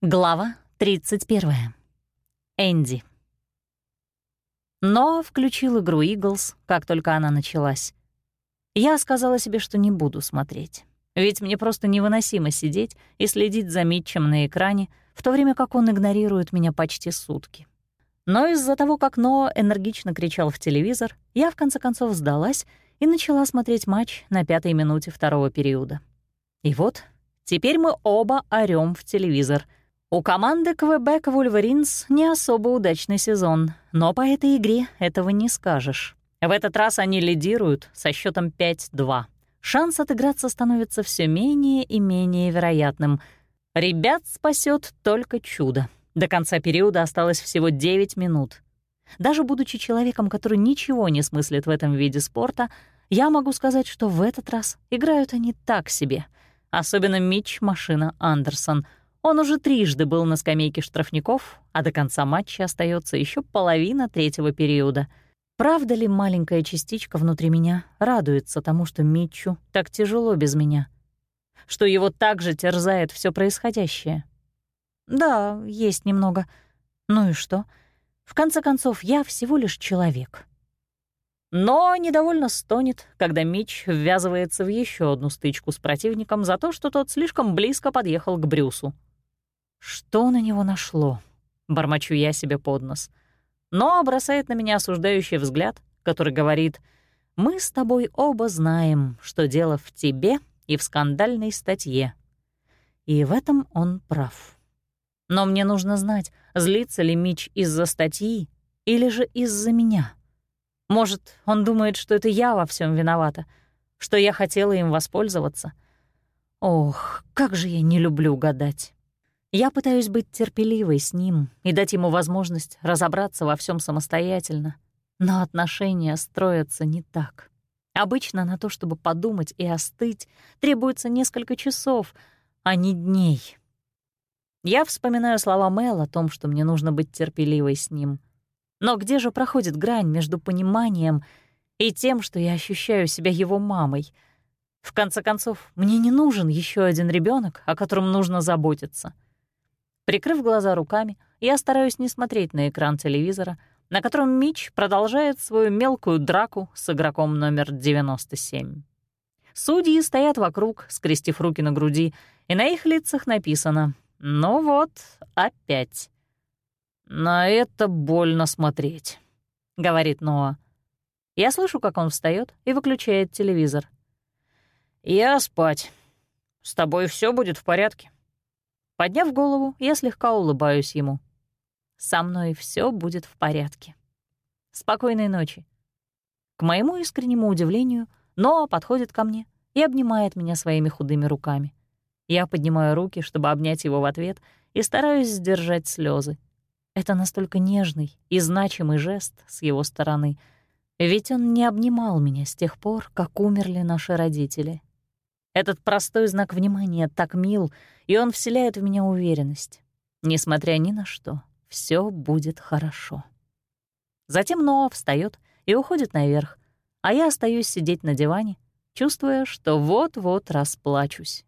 Глава 31. Энди. Но включил игру «Иглс», как только она началась. Я сказала себе, что не буду смотреть. Ведь мне просто невыносимо сидеть и следить за Митчем на экране, в то время как он игнорирует меня почти сутки. Но из-за того, как Ноа энергично кричал в телевизор, я в конце концов сдалась и начала смотреть матч на пятой минуте второго периода. И вот теперь мы оба орём в телевизор — у команды Квебек Вульверинс не особо удачный сезон, но по этой игре этого не скажешь. В этот раз они лидируют со счетом 5-2. Шанс отыграться становится все менее и менее вероятным. Ребят спасет только чудо. До конца периода осталось всего 9 минут. Даже будучи человеком, который ничего не смыслит в этом виде спорта, я могу сказать, что в этот раз играют они так себе. Особенно Митч Машина Андерсон — он уже трижды был на скамейке штрафников, а до конца матча остается еще половина третьего периода. Правда ли маленькая частичка внутри меня радуется тому, что Митчу так тяжело без меня? Что его так же терзает все происходящее? Да, есть немного. Ну и что? В конце концов, я всего лишь человек. Но недовольно стонет, когда Митч ввязывается в еще одну стычку с противником за то, что тот слишком близко подъехал к Брюсу. Что на него нашло? Бормочу я себе под нос. Но бросает на меня осуждающий взгляд, который говорит, «Мы с тобой оба знаем, что дело в тебе и в скандальной статье». И в этом он прав. Но мне нужно знать, злится ли Мич из-за статьи или же из-за меня. Может, он думает, что это я во всем виновата, что я хотела им воспользоваться. Ох, как же я не люблю гадать. Я пытаюсь быть терпеливой с ним и дать ему возможность разобраться во всем самостоятельно, но отношения строятся не так. Обычно на то, чтобы подумать и остыть, требуется несколько часов, а не дней. Я вспоминаю слова Мэл о том, что мне нужно быть терпеливой с ним. Но где же проходит грань между пониманием и тем, что я ощущаю себя его мамой? В конце концов, мне не нужен еще один ребенок, о котором нужно заботиться — Прикрыв глаза руками, я стараюсь не смотреть на экран телевизора, на котором Мич продолжает свою мелкую драку с игроком номер 97. Судьи стоят вокруг, скрестив руки на груди, и на их лицах написано «Ну вот, опять». «На это больно смотреть», — говорит Ноа. Я слышу, как он встает и выключает телевизор. «Я спать. С тобой все будет в порядке?» Подняв голову, я слегка улыбаюсь ему. «Со мной все будет в порядке. Спокойной ночи». К моему искреннему удивлению, Ноа подходит ко мне и обнимает меня своими худыми руками. Я поднимаю руки, чтобы обнять его в ответ, и стараюсь сдержать слезы. Это настолько нежный и значимый жест с его стороны, ведь он не обнимал меня с тех пор, как умерли наши родители. Этот простой знак внимания так мил, и он вселяет в меня уверенность. Несмотря ни на что, все будет хорошо. Затем Ноа встает и уходит наверх, а я остаюсь сидеть на диване, чувствуя, что вот-вот расплачусь.